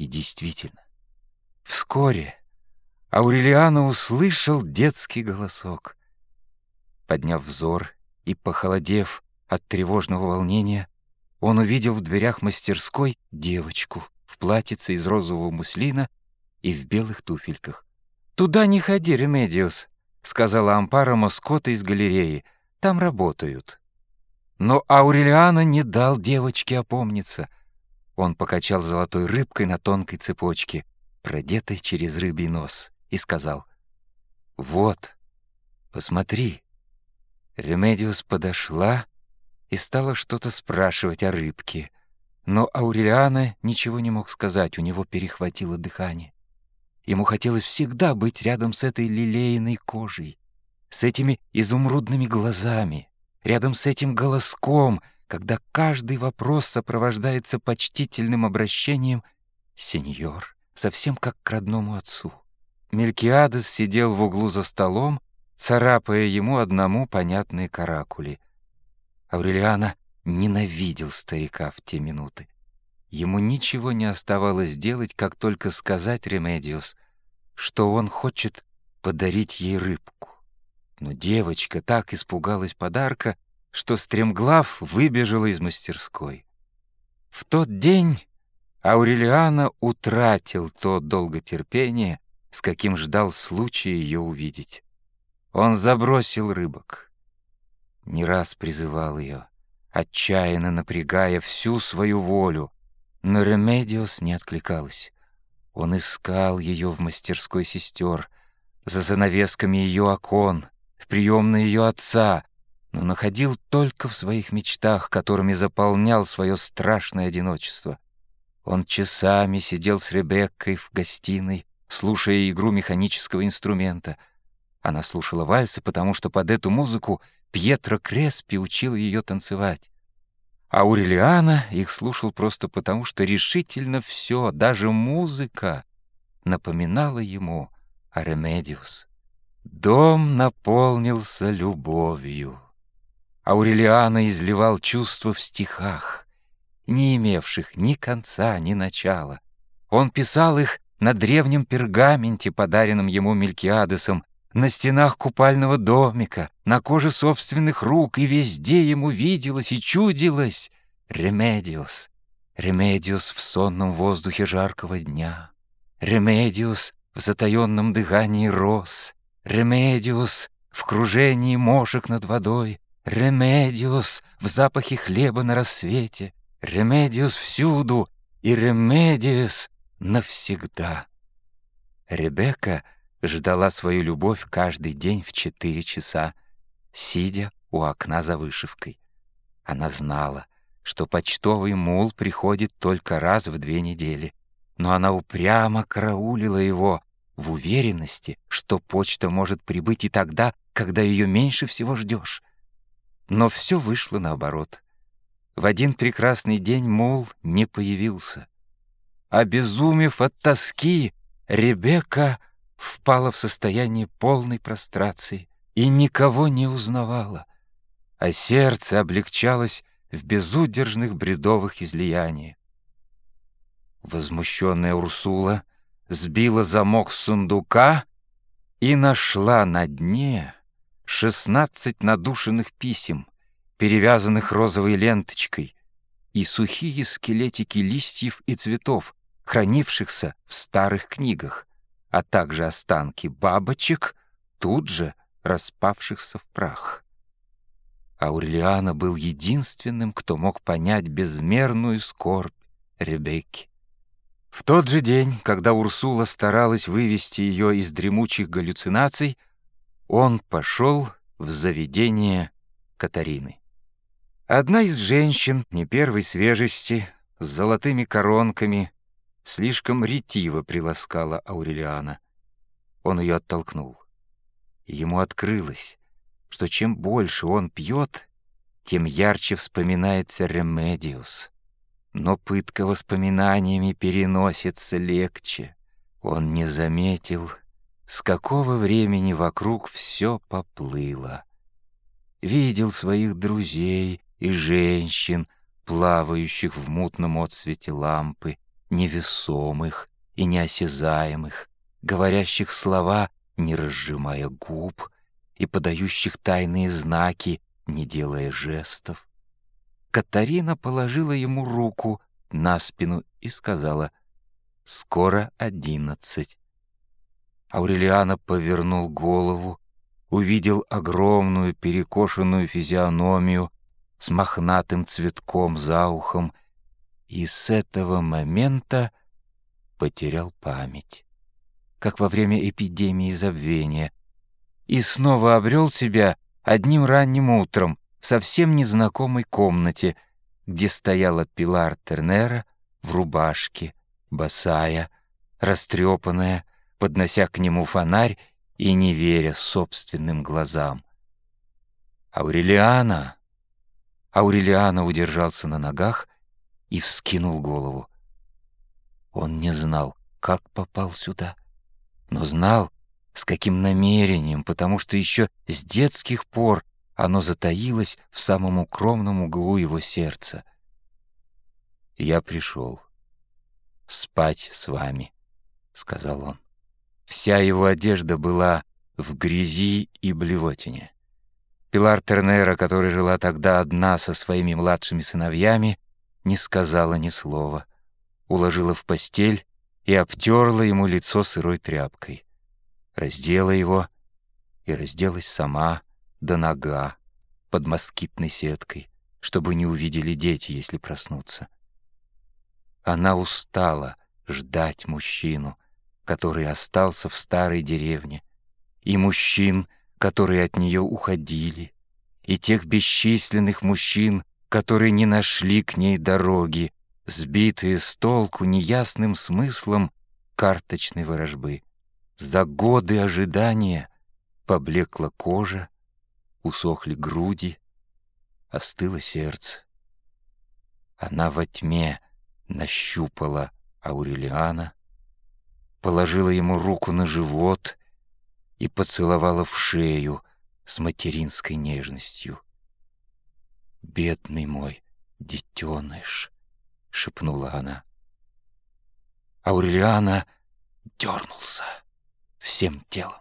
И действительно, вскоре Аурелиано услышал детский голосок. Подняв взор и похолодев от тревожного волнения, он увидел в дверях мастерской девочку в платьице из розового муслина и в белых туфельках. «Туда не ходи, Ремедиос», — сказала Ампаро Москоте из галереи. «Там работают». Но Аурелиано не дал девочке опомниться. Он покачал золотой рыбкой на тонкой цепочке, продетой через рыбий нос, и сказал, «Вот, посмотри». Ремедиос подошла и стала что-то спрашивать о рыбке. Но Аурелиано ничего не мог сказать, у него перехватило дыхание. Ему хотелось всегда быть рядом с этой лилейной кожей, с этими изумрудными глазами, рядом с этим голоском, когда каждый вопрос сопровождается почтительным обращением «сеньор», совсем как к родному отцу. Мелькиадес сидел в углу за столом, царапая ему одному понятные каракули. Аурелиано ненавидел старика в те минуты. Ему ничего не оставалось делать, как только сказать Ремедиос, что он хочет подарить ей рыбку. Но девочка так испугалась подарка, что стремглав выбежала из мастерской. В тот день Аурелиано утратил то долготерпение, с каким ждал случая ее увидеть. Он забросил рыбок. Не раз призывал ее, отчаянно напрягая всю свою волю, но Ремедиос не откликалась. Он искал ее в мастерской сестер, за занавесками ее окон, в приемной ее отца, но находил только в своих мечтах, которыми заполнял свое страшное одиночество. Он часами сидел с Ребеккой в гостиной, слушая игру механического инструмента. Она слушала вальсы, потому что под эту музыку Пьетро Креспи учил ее танцевать. А Аурелиана их слушал просто потому, что решительно все, даже музыка, напоминала ему о Ремедиос. Дом наполнился любовью. Аурелиано изливал чувства в стихах, не имевших ни конца, ни начала. Он писал их на древнем пергаменте, подаренном ему Мелькиадесом, на стенах купального домика, на коже собственных рук, и везде ему виделось и чудилась Ремедиос. Ремедиос в сонном воздухе жаркого дня. Ремедиос в затаенном дыхании роз. Ремедиос в кружении мошек над водой. Ремедиос в запахе хлеба на рассвете. Ремедиос всюду и Ремедиос навсегда. Ребека — ждала свою любовь каждый день в четыре часа, сидя у окна за вышивкой. Она знала, что почтовый мул приходит только раз в две недели, но она упрямо караулила его в уверенности, что почта может прибыть и тогда, когда ее меньше всего ждешь. Но все вышло наоборот. В один прекрасный день мул не появился. Обезумев от тоски, Ребекка впала в состояние полной прострации и никого не узнавала, а сердце облегчалось в безудержных бредовых излияниях. Возмущенная Урсула сбила замок сундука и нашла на дне шестнадцать надушенных писем, перевязанных розовой ленточкой, и сухие скелетики листьев и цветов, хранившихся в старых книгах а также останки бабочек, тут же распавшихся в прах. Аурелиана был единственным, кто мог понять безмерную скорбь Ребекки. В тот же день, когда Урсула старалась вывести ее из дремучих галлюцинаций, он пошел в заведение Катарины. Одна из женщин не первой свежести, с золотыми коронками, слишком ретиво приласкала Аурелиано. Он ее оттолкнул. Ему открылось, что чем больше он пьет, тем ярче вспоминается Ремедиос. Но пытка воспоминаниями переносится легче. Он не заметил, с какого времени вокруг все поплыло. Видел своих друзей и женщин, плавающих в мутном отсвете лампы, невесомых и неосязаемых, говорящих слова, не разжимая губ, и подающих тайные знаки, не делая жестов. Катарина положила ему руку на спину и сказала «Скоро одиннадцать». Аурелиана повернул голову, увидел огромную перекошенную физиономию с мохнатым цветком за ухом и с этого момента потерял память, как во время эпидемии забвения, и снова обрел себя одним ранним утром в совсем незнакомой комнате, где стояла Пилар Тернера в рубашке, босая, растрепанная, поднося к нему фонарь и не веря собственным глазам. «Аурелиана!» Аурелиана удержался на ногах и вскинул голову. Он не знал, как попал сюда, но знал, с каким намерением, потому что еще с детских пор оно затаилось в самом укромном углу его сердца. «Я пришел спать с вами», — сказал он. Вся его одежда была в грязи и блевотине. Пилар Тернера, которая жила тогда одна со своими младшими сыновьями, не сказала ни слова, уложила в постель и обтерла ему лицо сырой тряпкой, раздела его и разделась сама до нога под москитной сеткой, чтобы не увидели дети, если проснутся. Она устала ждать мужчину, который остался в старой деревне, и мужчин, которые от нее уходили, и тех бесчисленных мужчин, которые не нашли к ней дороги, сбитые с толку неясным смыслом карточной ворожбы. За годы ожидания поблекла кожа, усохли груди, остыло сердце. Она во тьме нащупала Аурелиана, положила ему руку на живот и поцеловала в шею с материнской нежностью. «Бедный мой детеныш!» — шепнула она. Аурелиана дернулся всем телом.